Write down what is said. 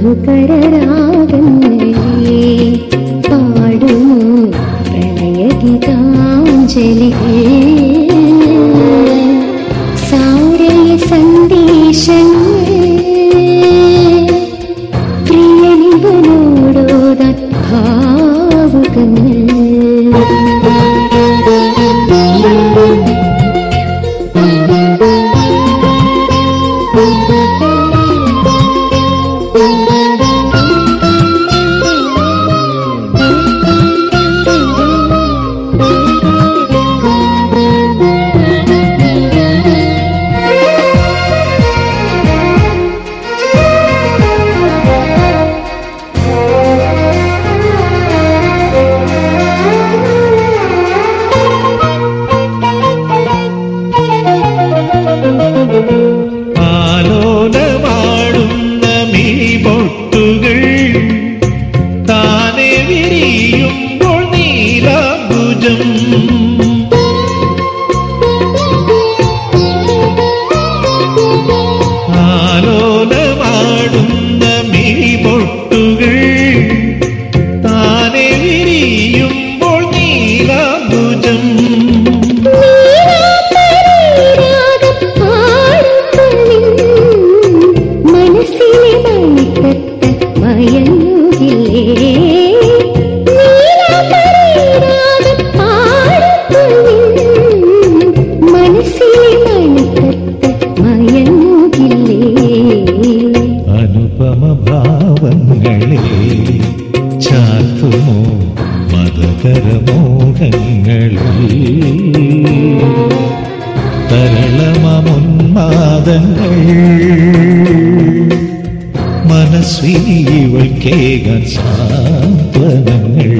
മധുകരരാഗങ്ങളെ പാടുമോ പ്രണയഗീതാഞ്ജലികൾ. സാരയ സന്ദേശങ്ങൾ പ്രിയനിവനോടോ ഭാവുകങ്ങൾ മതകരമോഹങ്ങളെ തരളമുന്മാദങ്ങൾ മനസ്വിനിവൾക്കേകാൻ സാന്ത്വനങ്ങൾ.